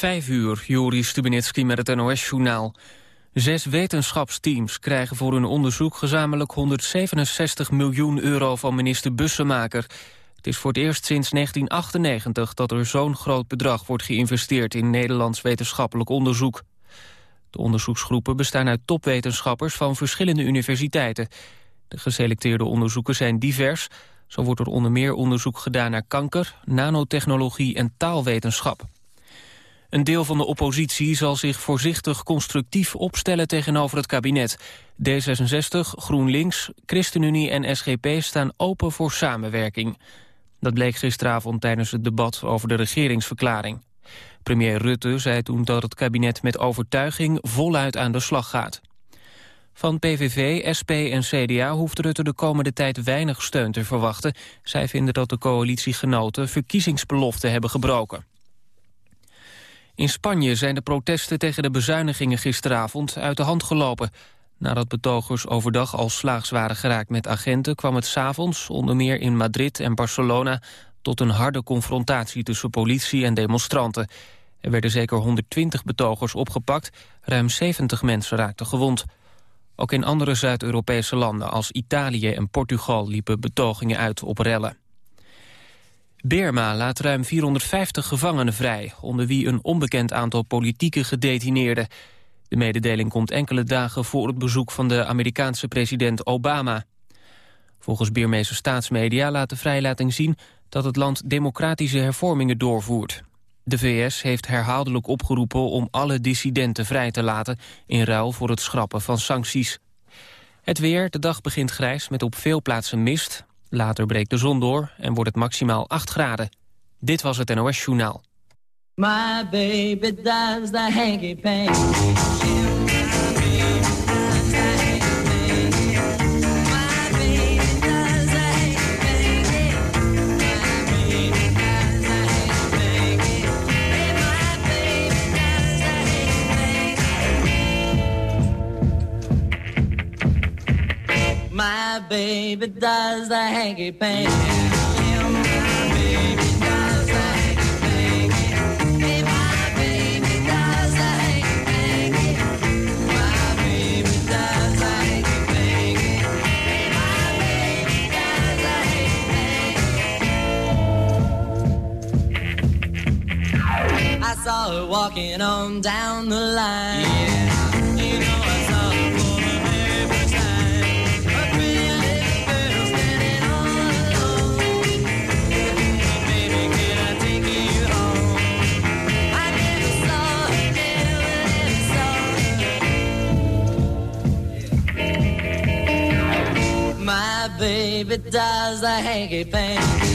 Vijf uur, Joris Stubenitski met het NOS-journaal. Zes wetenschapsteams krijgen voor hun onderzoek gezamenlijk 167 miljoen euro van minister Bussemaker. Het is voor het eerst sinds 1998 dat er zo'n groot bedrag wordt geïnvesteerd in Nederlands wetenschappelijk onderzoek. De onderzoeksgroepen bestaan uit topwetenschappers van verschillende universiteiten. De geselecteerde onderzoeken zijn divers. Zo wordt er onder meer onderzoek gedaan naar kanker, nanotechnologie en taalwetenschap. Een deel van de oppositie zal zich voorzichtig constructief opstellen tegenover het kabinet. D66, GroenLinks, ChristenUnie en SGP staan open voor samenwerking. Dat bleek gisteravond tijdens het debat over de regeringsverklaring. Premier Rutte zei toen dat het kabinet met overtuiging voluit aan de slag gaat. Van PVV, SP en CDA hoeft Rutte de komende tijd weinig steun te verwachten. Zij vinden dat de coalitiegenoten verkiezingsbeloften hebben gebroken. In Spanje zijn de protesten tegen de bezuinigingen gisteravond uit de hand gelopen. Nadat betogers overdag al slaags waren geraakt met agenten... kwam het s'avonds, onder meer in Madrid en Barcelona... tot een harde confrontatie tussen politie en demonstranten. Er werden zeker 120 betogers opgepakt, ruim 70 mensen raakten gewond. Ook in andere Zuid-Europese landen als Italië en Portugal... liepen betogingen uit op rellen. Birma laat ruim 450 gevangenen vrij, onder wie een onbekend aantal politieke gedetineerden. De mededeling komt enkele dagen voor het bezoek van de Amerikaanse president Obama. Volgens Birmeese staatsmedia laat de vrijlating zien dat het land democratische hervormingen doorvoert. De VS heeft herhaaldelijk opgeroepen om alle dissidenten vrij te laten... in ruil voor het schrappen van sancties. Het weer, de dag begint grijs met op veel plaatsen mist. Later breekt de zon door en wordt het maximaal 8 graden. Dit was het NOS Journaal. Baby does the hanky panky. I saw her walking on down the line. Yeah, baby does the hanky panky.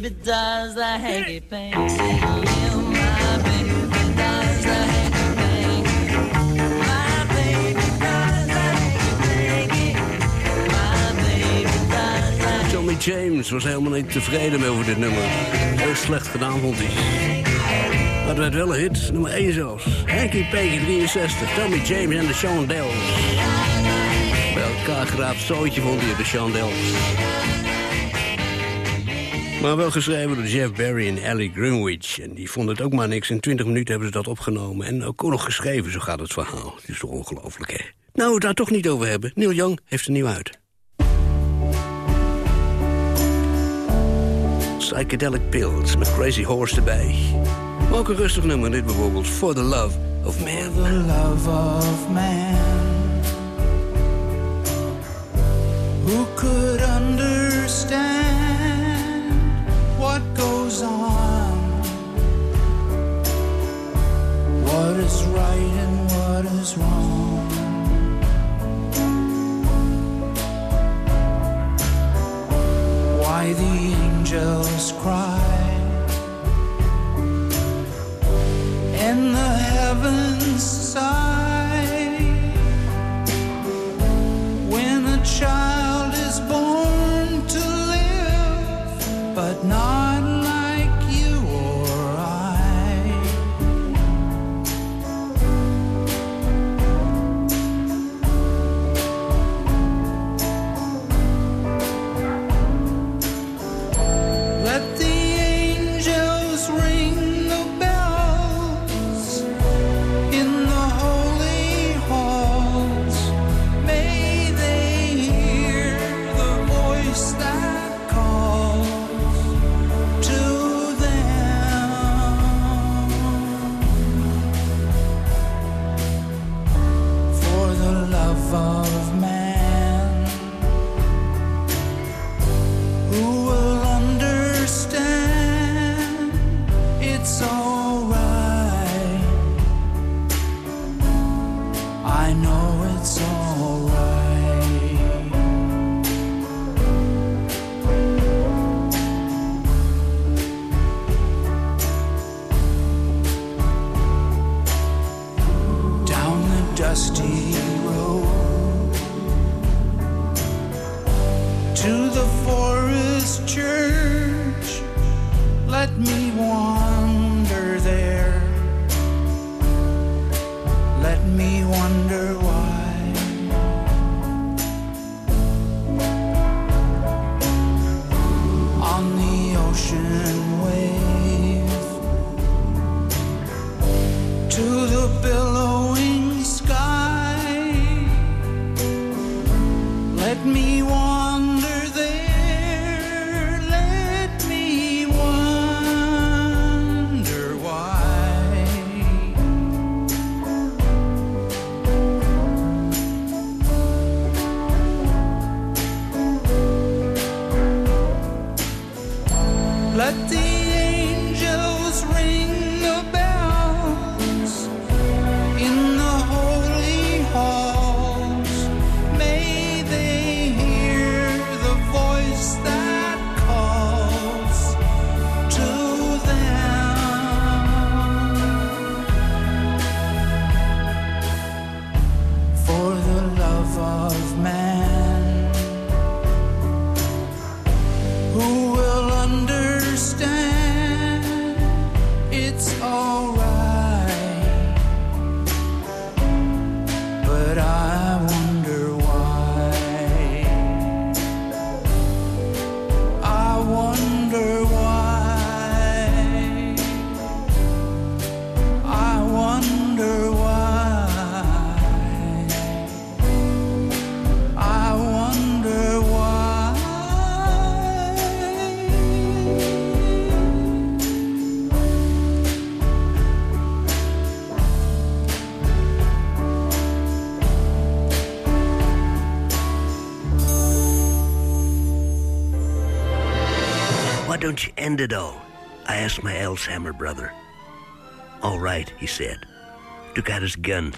Baby does the hanky panky. Yeah, my baby does the hanky panky. My baby does the hanky panky. My baby does the Tommy James was helemaal niet tevreden over dit nummer. Heel slecht gedaan, vond hij. Maar het werd wel een hit, nummer 1 zelfs. Hanky Panky 63, Tommy James en de Shondells. Bij elkaar geraapt zootje vond hij de Shondells. Maar wel geschreven door Jeff Barry en Ellie Greenwich. En die vonden het ook maar niks. In 20 minuten hebben ze dat opgenomen. En ook nog geschreven, zo gaat het verhaal. Het is toch ongelooflijk, hè? Nou, het daar toch niet over hebben. Neil Young heeft er nieuw uit. Psychedelic Pills met Crazy Horse erbij. Maar een rustig nummer, dit bijvoorbeeld. For the Love of Man. The Love of Man. Who could understand what goes on, what is right and what is wrong. Why the angels cry in the heavens. end it all? I asked my Alzheimer brother. All right, he said, took out his gun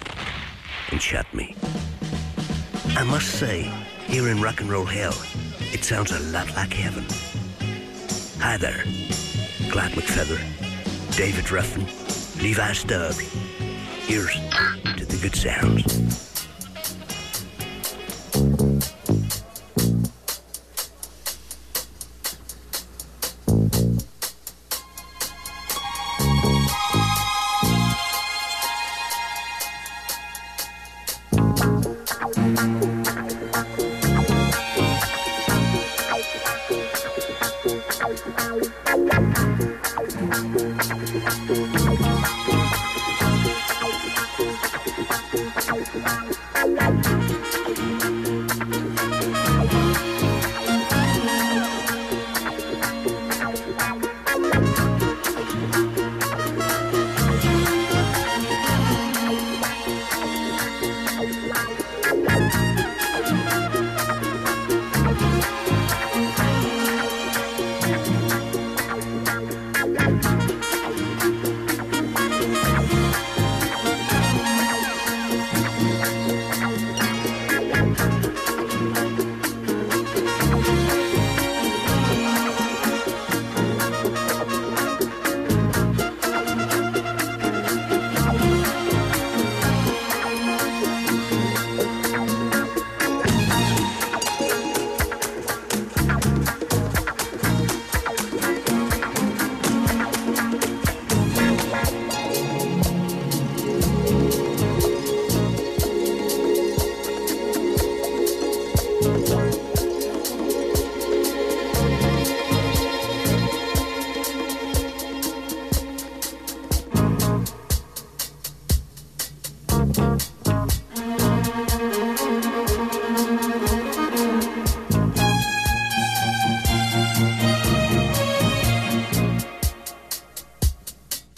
and shot me. I must say, here in rock and roll hell, it sounds a lot like heaven. Hi there, Clyde McPhatter, David Ruffin, Levi Stubbs. Here's to the good sounds.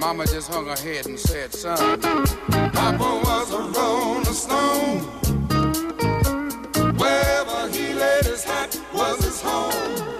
Mama just hung her head and said, son, Papa was a rolling stone. Wherever he laid his hat was his home.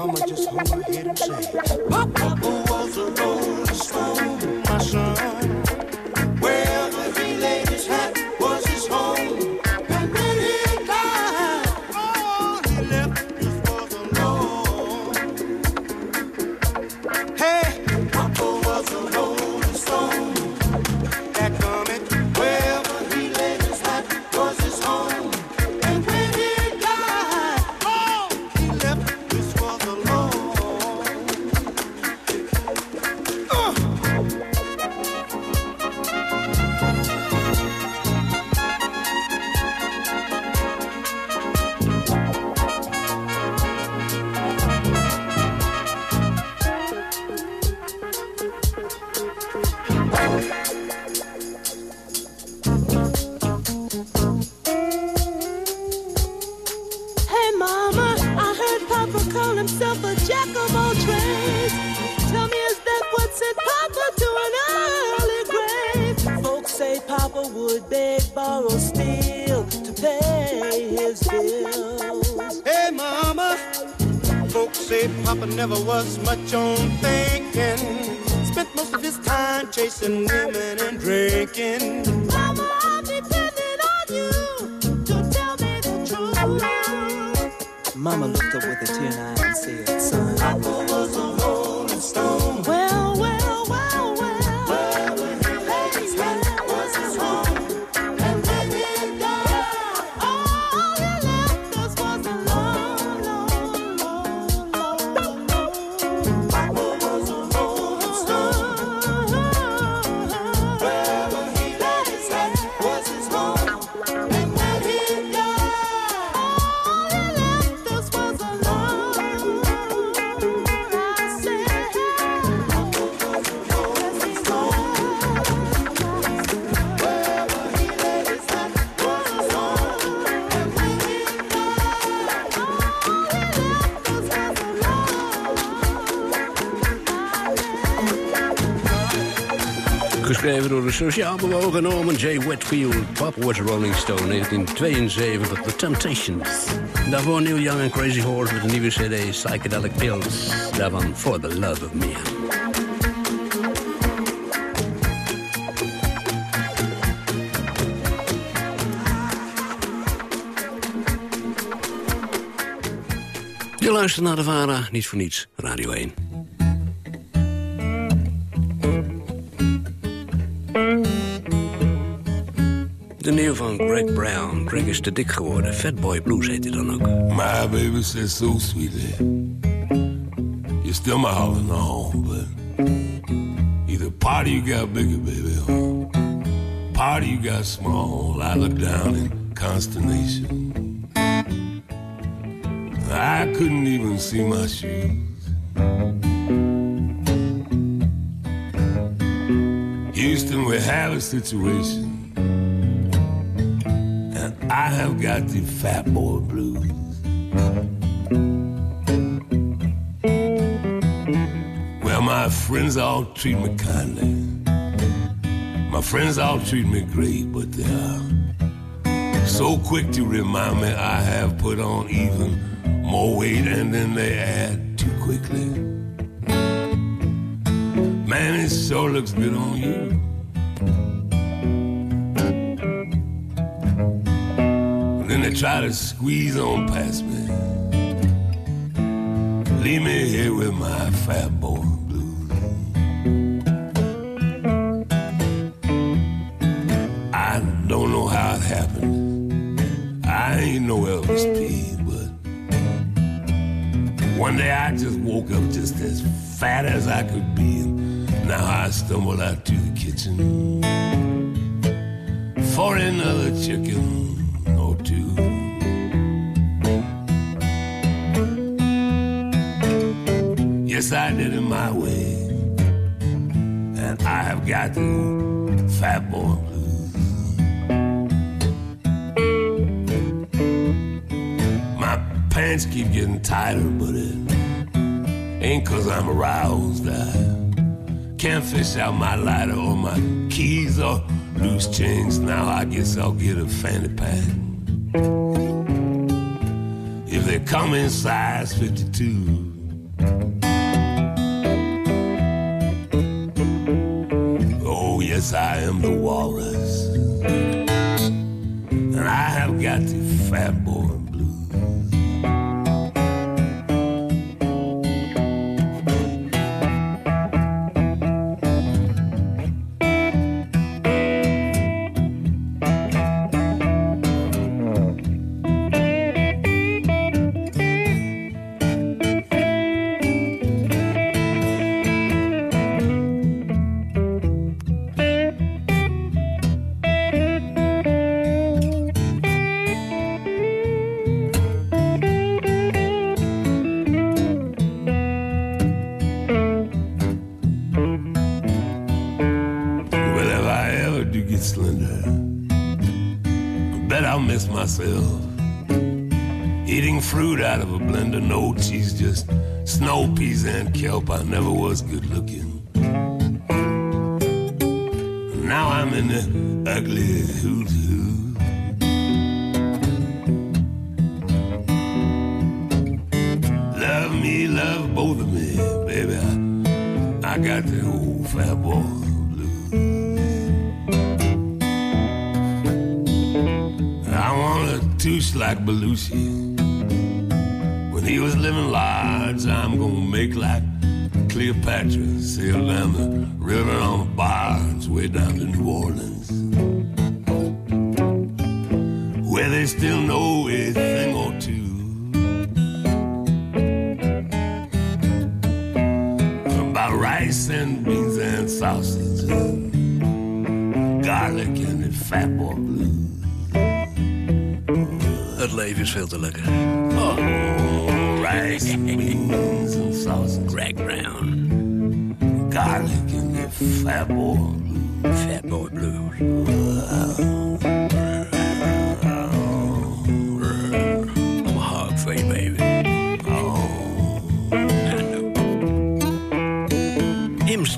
Mama just hold her head and say, sociaal bewogen Norman J. Whitfield. Papa was Rolling Stone, 1972, The Temptations. Daarvoor Neil Young en Crazy Horse met een nieuwe cd, Psychedelic Pills. Daarvan For the Love of Me. Je luistert naar de VARA, niet voor niets, Radio 1. Van Greg Brown. Greg is te dik geworden. Fatboy Blues heet hij dan ook. My baby says so sweetly. You're still my all in all, but either party you got bigger, baby, or party you got small. I look down in consternation. I couldn't even see my shoes. Houston, we have a situation. Fat boy blues. Well, my friends all treat me kindly. My friends all treat me great, but they are so quick to remind me I have put on even more weight and then they add too quickly. Man, it sure looks good on you. They try to squeeze on past me. Leave me here with my fat boy blues. I don't know how it happened. I ain't no Elvis P, but one day I just woke up just as fat as I could be, and now I stumble out to the kitchen for another chicken got the fat boy. My pants keep getting tighter, but it ain't cause I'm aroused. I can't fish out my lighter or my keys or loose change. Now I guess I'll get a fanny pack. If they come in size 52. I am the walrus. And I have got the fat Eating fruit out of a blender, no cheese, just snow peas and kelp. I never was good looking.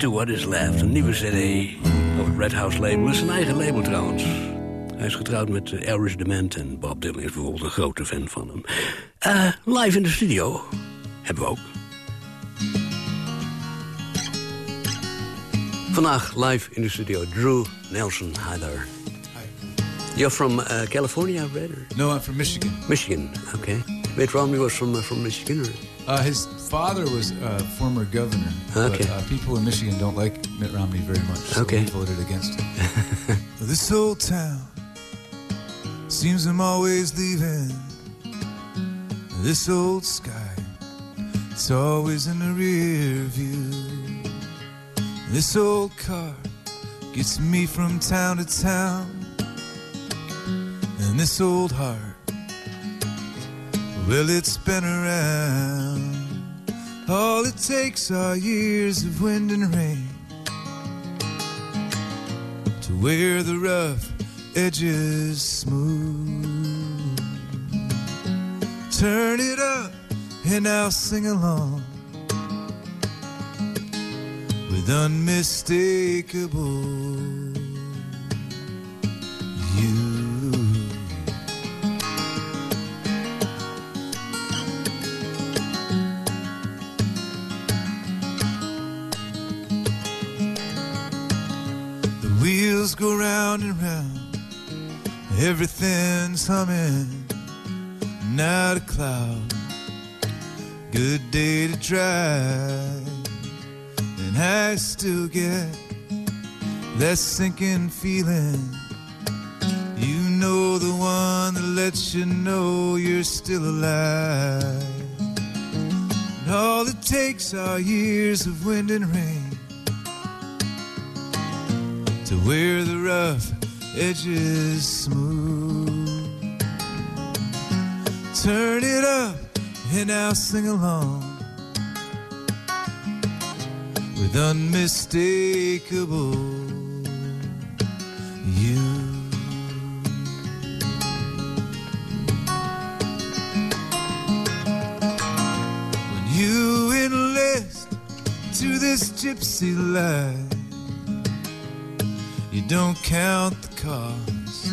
Im Stewart is left. Een nieuwe cd op het Red House label. Dat is zijn eigen label trouwens. Hij is getrouwd met eh, Elvis Dement en Bob Dylan is bijvoorbeeld een grote fan van hem. Eh, live in de studio hebben we ook. Vandaag live in de studio, Drew Nelson. Hi there. You're from uh, California? Or? No, I'm from Michigan. Michigan, okay. Mitt Romney was from, uh, from Michigan, or? Uh, his father was a former governor. Okay. But, uh, people in Michigan don't like Mitt Romney very much. So Okay. we voted against him. this old town Seems I'm always leaving this old sky. It's always in the rear view. This old car gets me from town to town. And this old heart, well, it's been around. All it takes are years of wind and rain to wear the rough edges smooth. Turn it up and I'll sing along with unmistakable go round and round, everything's humming, not a cloud. Good day to drive, and I still get that sinking feeling. You know the one that lets you know you're still alive. And all it takes are years of wind and rain to wear the rough edges smooth. Turn it up and I'll sing along with unmistakable you. When you enlist to this gypsy life, don't count the cost,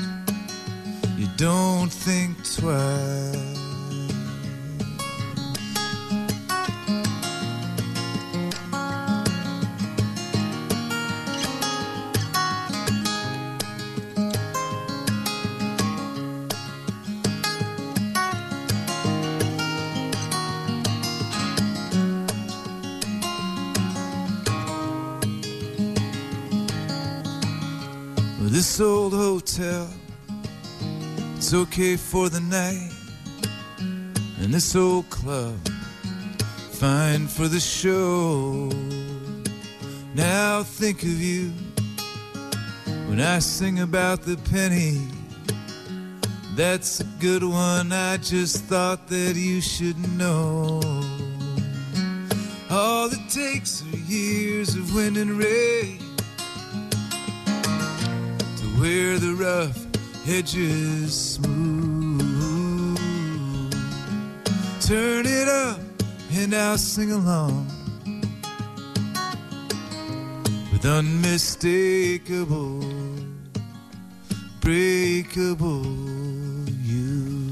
you don't think twice. Hotel, it's okay for the night. And this old club, fine for the show. Now think of you when I sing about the penny. That's a good one, I just thought that you should know. All it takes are years of wind and rain wear the rough edges smooth. Turn it up and I'll sing along with unmistakable, breakable you.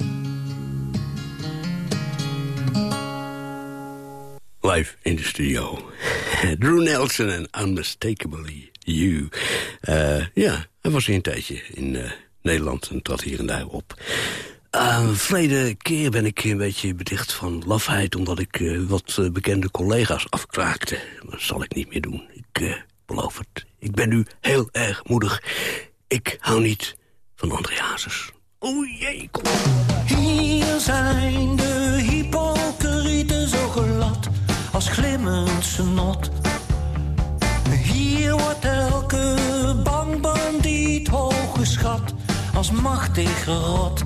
Live in de studio. Drew Nelson en Unmistakably You. Eh, ja, hij was hier een tijdje in eh, Nederland en trad hier en daar op. Uh, verleden keer ben ik een beetje bedicht van lafheid... omdat ik eh, wat eh, bekende collega's afkraakte. Dat zal ik niet meer doen. Ik beloof het. Ik ben nu heel erg moedig. Ik hou niet van André Hazes. Oeh jee, kom. Hier zijn de hypocrieten zo glad als glimmend genot. Wordt elke bankbandiet hoog geschat als machtig rot.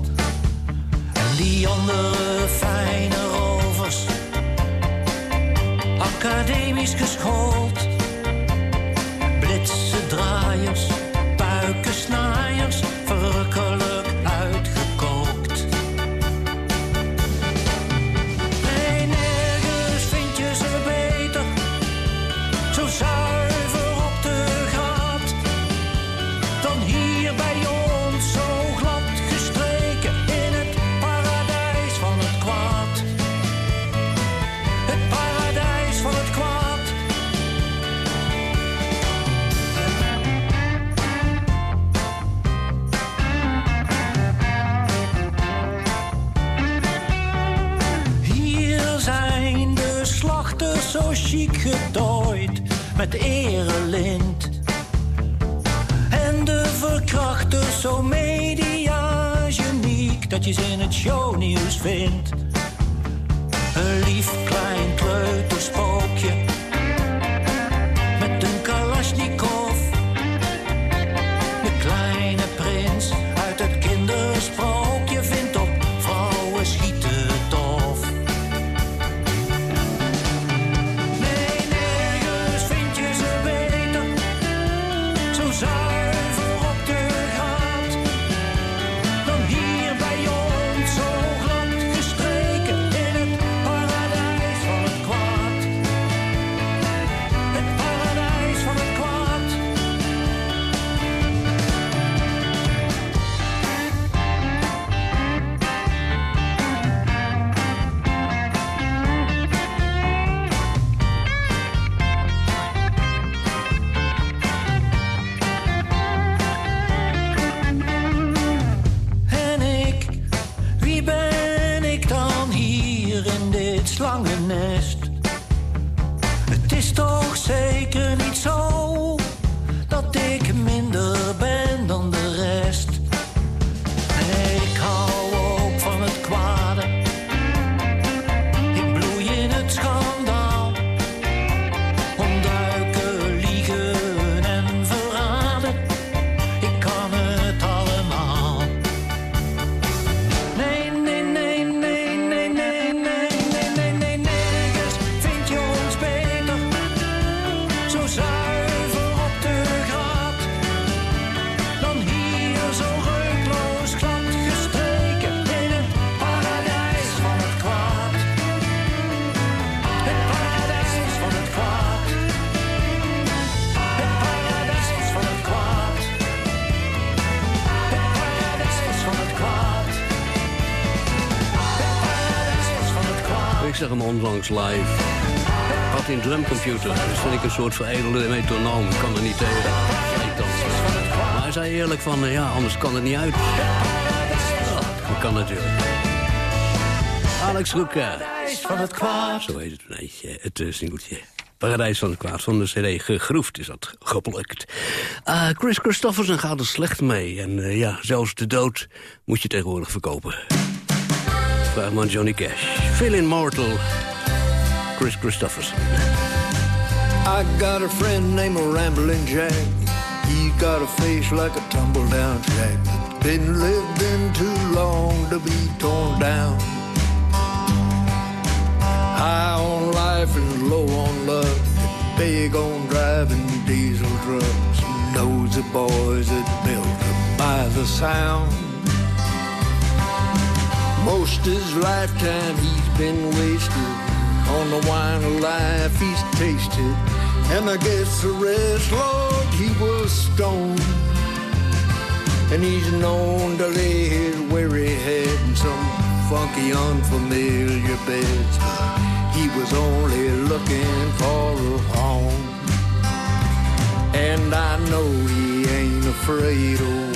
En die andere fijne rovers, academisch geschoold. Blitse draaiers, zo chic gedooid met erelint. En de verkrachters zo media plaatjes in het shownieuws vindt. Een lief klein kleuterspookje onlangs live. Had een drumcomputer. Dat vind ik een soort veredelde metronoom. Ik kan er niet tegen. Dan. Maar hij zei eerlijk van, eh, ja, anders kan het niet uit. Ja, dat kan natuurlijk. Alex Roeka. van het kwaad. Zo heet het. Nee, eh, het uh, singeltje. Paradijs van het kwaad van de CD Gegroefd is dat geplukt. Ah, Chris Christofferson gaat er slecht mee. En eh, ja, zelfs de dood moet je tegenwoordig verkopen. Maar aan Johnny Cash. Feeling mortal, Kris Kristofferson. I got a friend named Rambling Jack. He got a face like a tumble down jack. Been lived in too long to be torn down. High on life and low on love. Big on driving diesel trucks. Knows the boys that built up by the sound. Most his lifetime he's been wasted on the wine of life he's tasted. And I guess the rest, Lord, he was stoned. And he's known to lay his weary head in some funky, unfamiliar beds. He was only looking for a home. And I know he ain't afraid of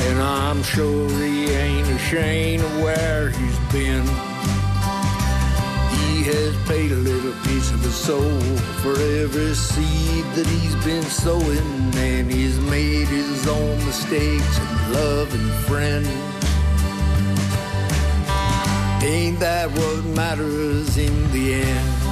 And I'm sure he ain't ashamed of where he's been. He has paid a little piece of his soul for every seed that he's been sowing, and he's made his own mistakes in love and friends. Ain't that what matters in the end?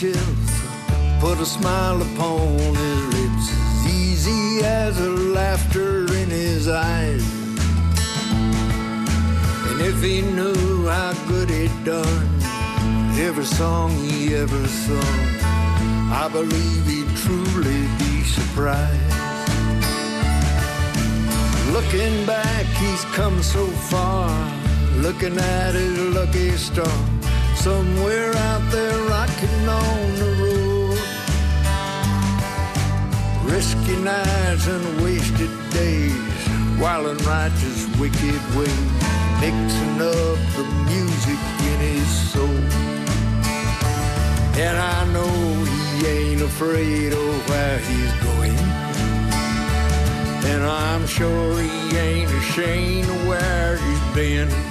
Ships put a smile upon his lips, as easy as a laughter in his eyes. And if he knew how good he'd done every song he ever sung, I believe he'd truly be surprised. Looking back, he's come so far. Looking at his lucky star, somewhere out there rocking on the road. Risky nights and wasted days, while in righteous wicked way, mixing up the music in his soul. And I know he ain't afraid of where he's going. And I'm sure he ain't ashamed of where he's been.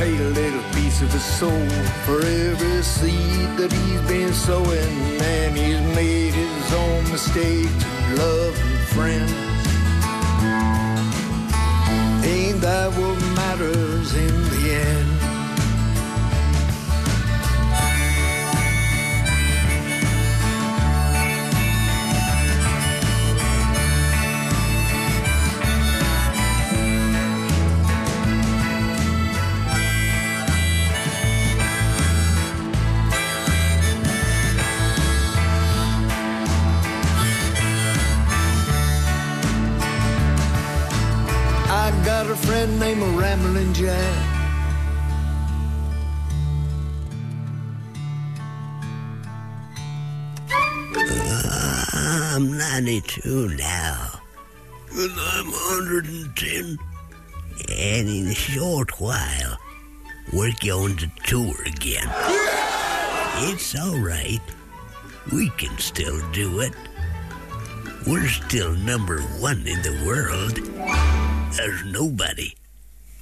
He a little piece of his soul for every seed that he's been sowing. And he's made his own mistakes and love 82 now. And I'm 110. And in a short while, we're going to tour again. Yeah! It's all right. We can still do it. We're still number one in the world. There's nobody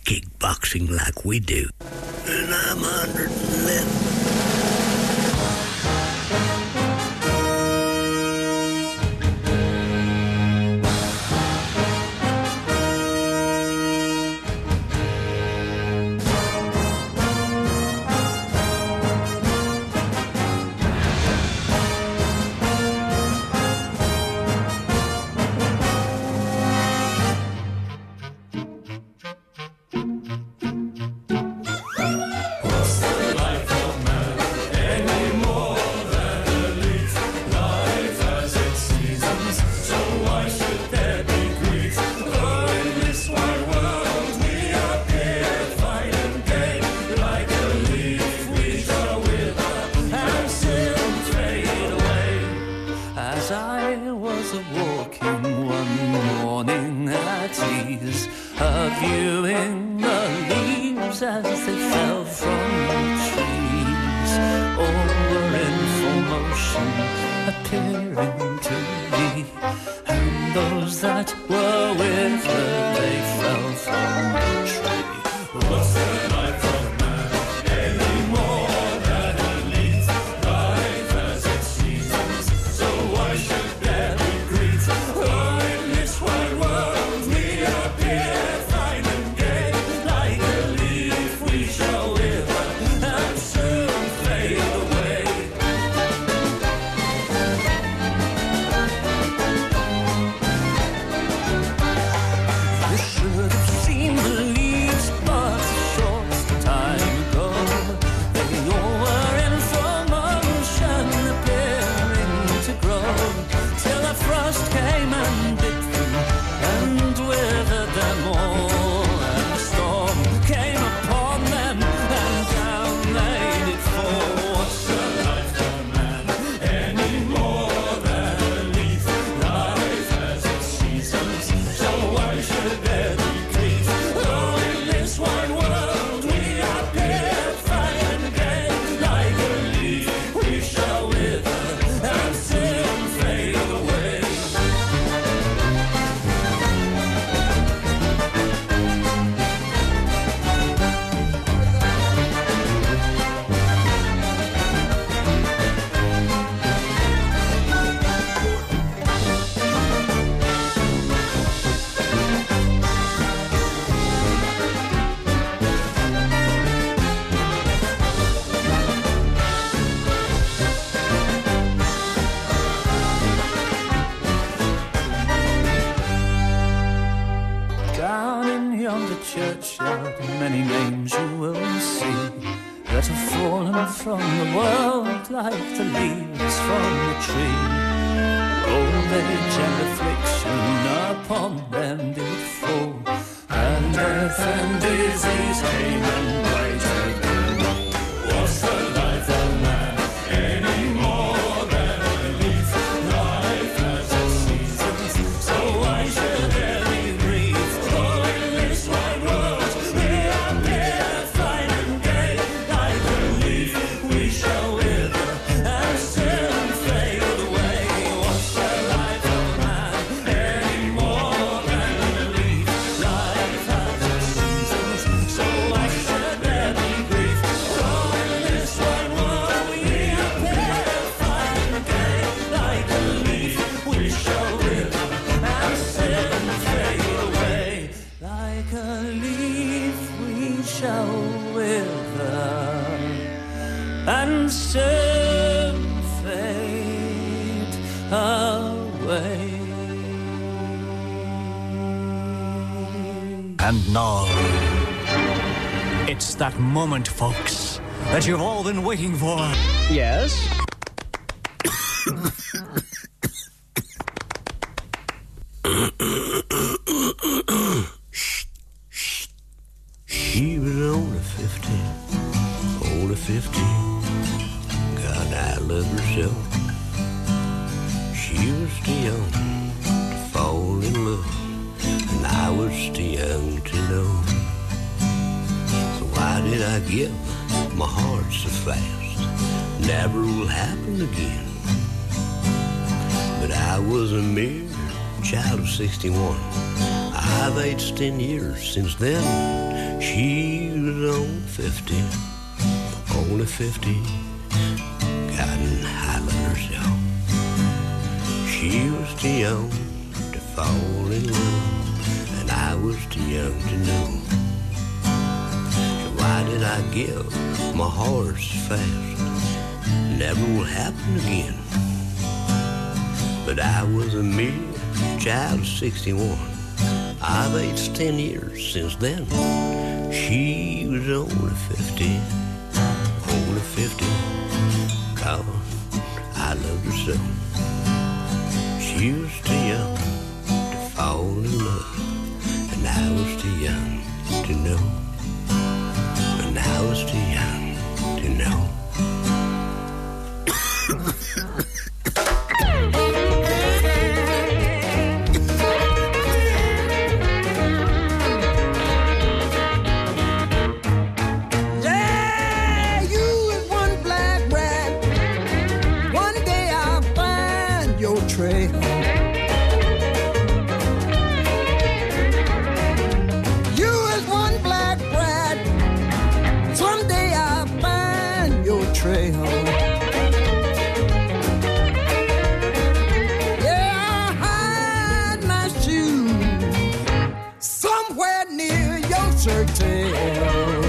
kickboxing like we do. And I'm 111. Like the leaves from the tree. Old age and affliction upon them waiting for. Yes? She was only 15, only 15. God, I love her so. She was too young to fall in love, and I was too young to know. So why did I give my heart so fast? Never will happen again. But I was a mere child of 61. I've aged 10 years since then. She was only 50, only 50. God, and I love. She was too young to fall in love, and I was too young to know. Why did I give my horse fast? Never will happen again. But I was a mere child of 61. I've aged 10 years since then. She was only 50, only 50. God, I loved her so. She was too young to fall in love, and I was too young to know. And I was somewhere near your shirt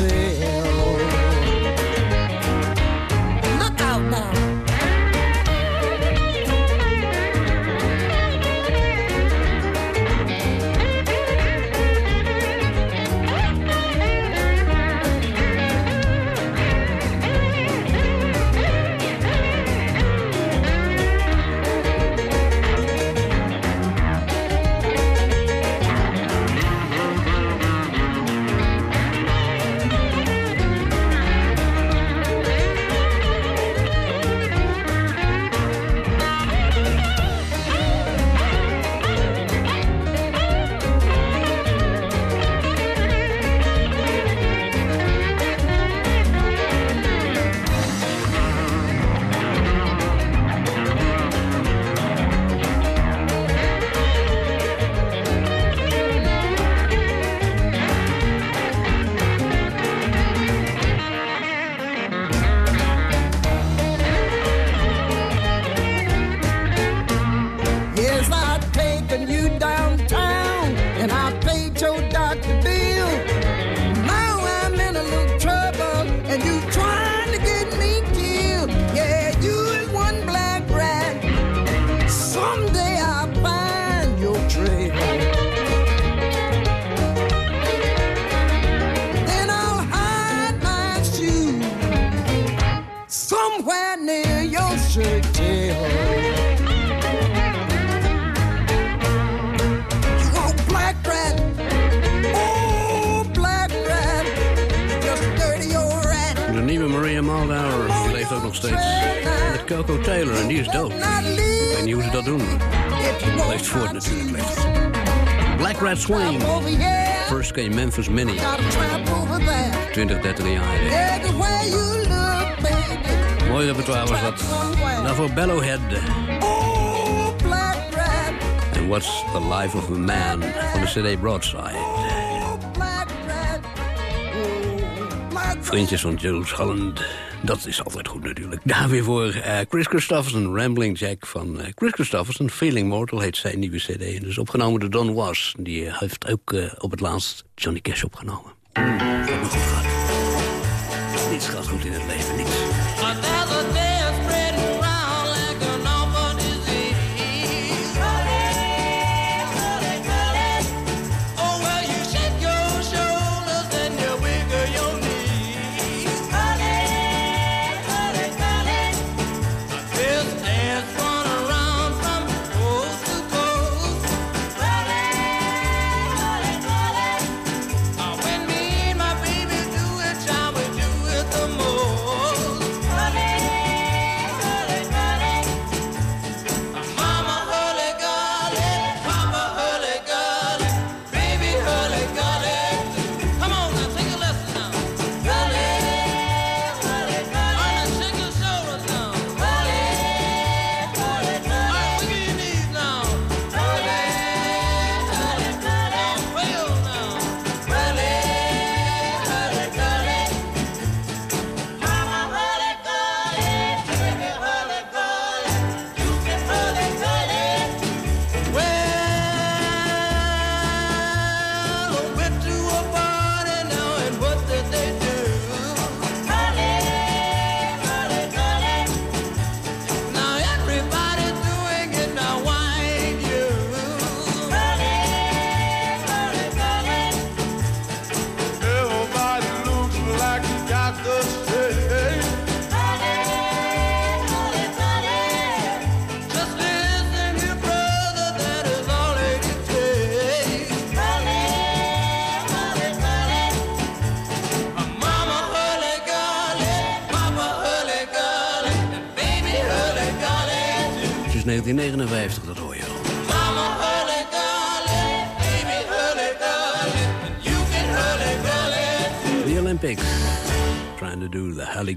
your black rat, oh black rat. De nieuwe Maria Maldauer, leeft ook nog steeds. Met Coco Taylor, en die is dood. Ik weet niet hoe ze dat doen. Leeft voort natuurlijk. Black Rat Swing. First came Memphis there. 20, 30 jaar. Mooi repertoire was dat. Daarvoor Bellowhead. Black rat, En What's the Life of a Man van de CD Broadside. Vriendjes van Jules Holland. Dat is altijd goed natuurlijk. Daar weer voor eh, Chris Christofferson, Rambling Jack van eh, Chris Christofferson. Feeling Mortal heet zijn nieuwe cd. En dus opgenomen door Don Was. Die heeft ook eh, op het laatst Johnny Cash opgenomen. Mm. Niets gaat goed in het leven,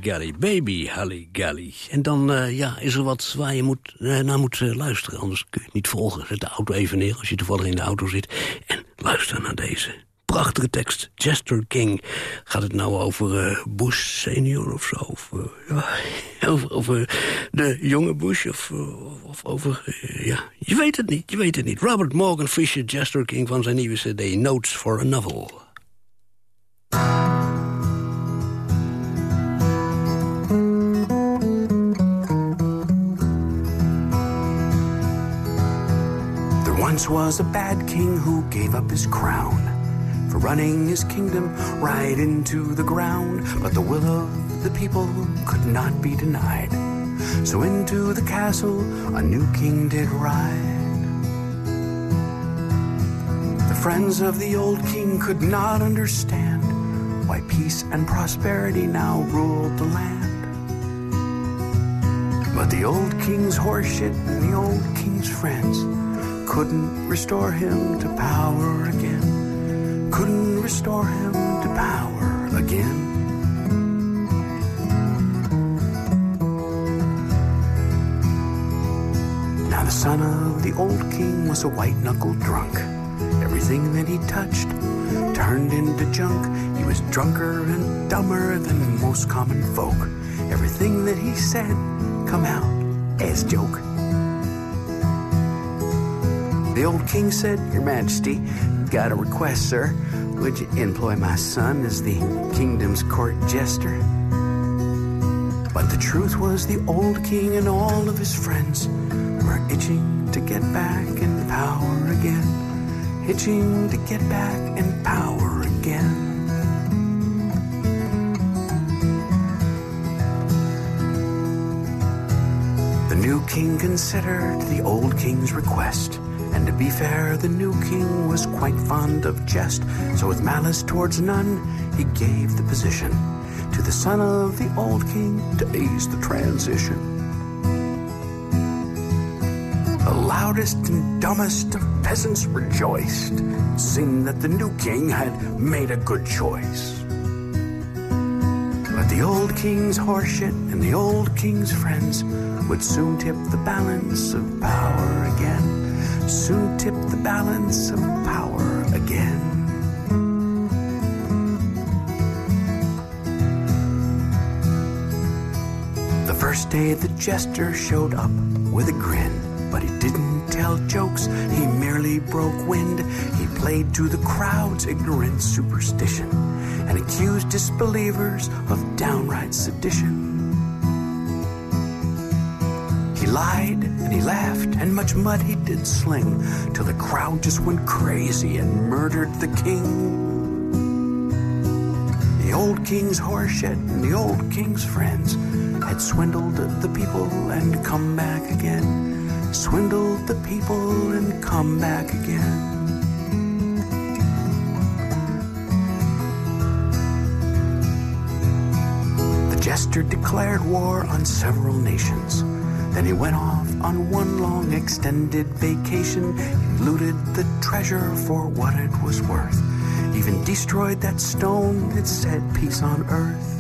Gully. Baby Gully. En dan eh, ja, is er wat waar je moet, eh, naar moet eh, luisteren. Anders kun je het niet volgen. Zet de auto even neer als je toevallig in de auto zit. En luister naar deze prachtige tekst. Chester King. Gaat het nou over Bush senior of zo? Of, ja, over, over de jonge Bush? Of, of over... ja, je weet het niet, je weet het niet. Robert Morgan Fisher, Chester King van zijn nieuwe cd Notes for a Novel. Once was a bad king who gave up his crown for running his kingdom right into the ground. But the will of the people could not be denied. So into the castle a new king did ride. The friends of the old king could not understand why peace and prosperity now ruled the land. But the old king's horseshit and the old king's friends couldn't restore him to power again. Couldn't restore him to power again. Now the son of the old king was a white-knuckled drunk. Everything that he touched turned into junk. He was drunker and dumber than most common folk. Everything that he said come out as joke. The old king said, Your Majesty, got a request, sir. Would you employ my son as the kingdom's court jester? But the truth was, the old king and all of his friends were itching to get back in power again. Itching to get back in power again. The new king considered the old king's request. Be fair, the new king was quite fond of jest. So, with malice towards none, he gave the position to the son of the old king to ease the transition. The loudest and dumbest of peasants rejoiced, seeing that the new king had made a good choice. But the old king's horseshit and the old king's friends would soon tip the balance of power again. Soon tip the balance of power again. The first day the jester showed up with a grin, but he didn't tell jokes, he merely broke wind. He played to the crowd's ignorant superstition and accused disbelievers of downright sedition. Lied and he laughed, and much mud he did sling, till the crowd just went crazy and murdered the king. The old king's horseshit and the old king's friends had swindled the people and come back again. Swindled the people and come back again. The jester declared war on several nations. Then he went off on one long extended vacation. He looted the treasure for what it was worth. Even destroyed that stone that said peace on earth.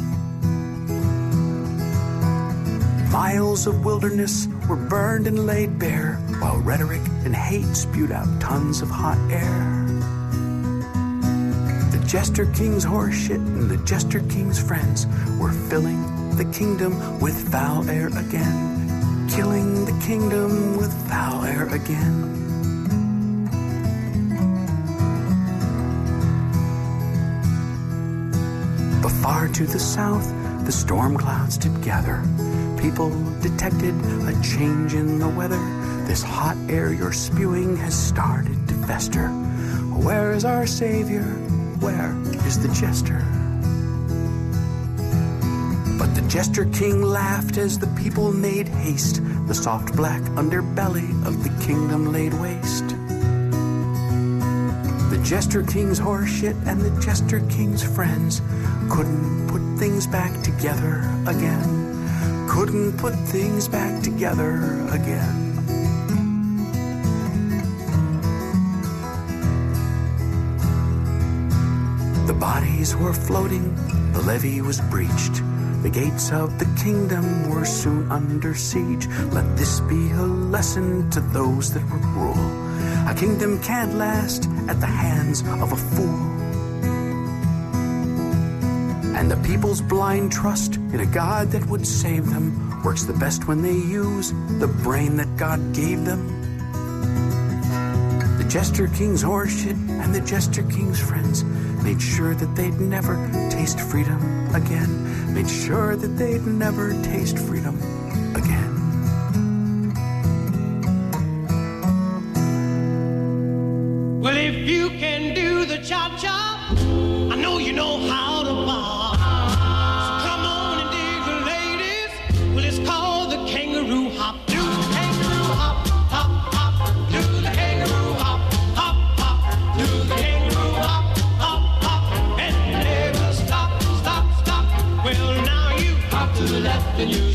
Miles of wilderness were burned and laid bare, while rhetoric and hate spewed out tons of hot air. The Jester King's horseshit and the Jester King's friends were filling the kingdom with foul air again, killing the kingdom with foul air again. But far to the south, the storm clouds did gather. People detected a change in the weather. This hot air you're spewing has started to fester. Where is our Savior? Where is the jester? The jester king laughed as the people made haste. The soft black underbelly of the kingdom laid waste. The jester king's horseshit and the jester king's friends couldn't put things back together again. Couldn't put things back together again. The bodies were floating, the levee was breached. The gates of the kingdom were soon under siege. Let this be a lesson to those that would rule. A kingdom can't last at the hands of a fool. And the people's blind trust in a God that would save them works the best when they use the brain that God gave them. Jester King's horseshit and the Jester King's friends made sure that they'd never taste freedom again. Made sure that they'd never taste freedom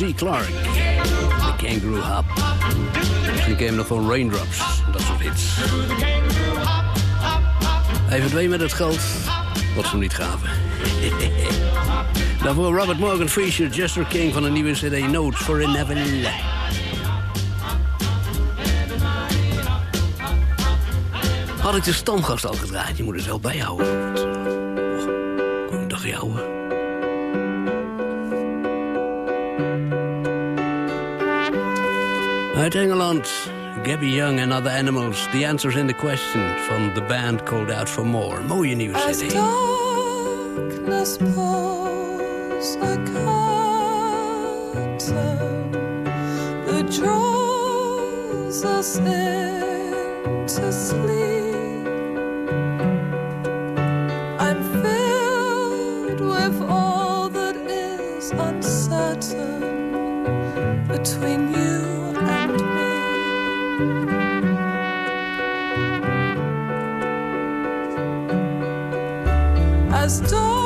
1963, G. Clark. The Kangaroo Hop. Misschien ken je nog van Raindrops. Dat soort hits. Hij verdween met het geld wat ze hem niet gaven. Daarvoor Robert Morgan Fisher, Jester King van de nieuwe CD Notes for a Never. Had ik de stamgast al gedraaid? Je moet het wel bijhouden. Uit Engeland, Gabby Young and Other Animals. The Answers in the Question van the band Called Out for More. Mooie nieuwe As CD. darkness pulls a curtain that draws us into sleep, I'm filled with all that is uncertain between you As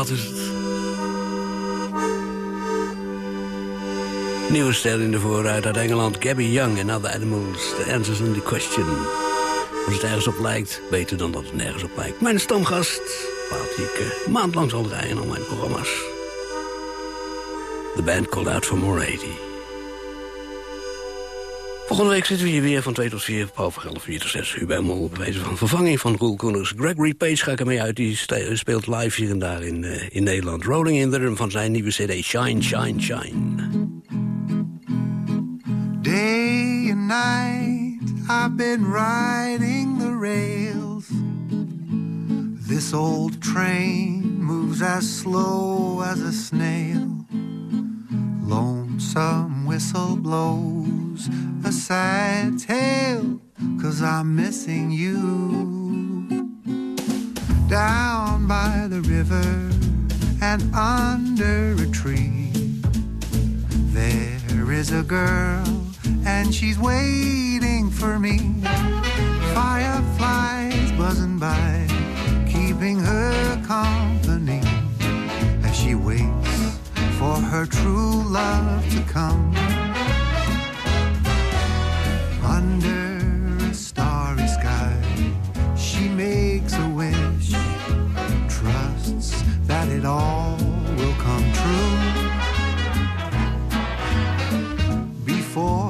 laat is het? Nieuwe ster in de vooruit uit Engeland. Gabby Young en Other Animals. The answers in the question. Als het ergens op lijkt, beter dan dat het nergens op lijkt. Mijn stamgast, plaat die ik eh, maandlang zal draaien al mijn programma's. The band called out for more 80. Volgende week zitten we hier weer van 2 tot 4. Paul van Gelder 4 tot 6 uur bij Mol. Bewezen van vervanging van Roel Koeners. Gregory Page ga ik ermee uit. Die speelt live hier en daar in, eh, in Nederland. Rolling in the Rhythm van zijn nieuwe cd Shine, Shine, Shine. Day and night, I've been riding the rails. This old train moves as slow as a snail. Lonesome whistle blows a sad tale, cause I'm missing you. Down by the river and under a tree, there is a girl, and she's waiting for me. Fireflies buzzing by, keeping her company as she waits for her true love to come. before.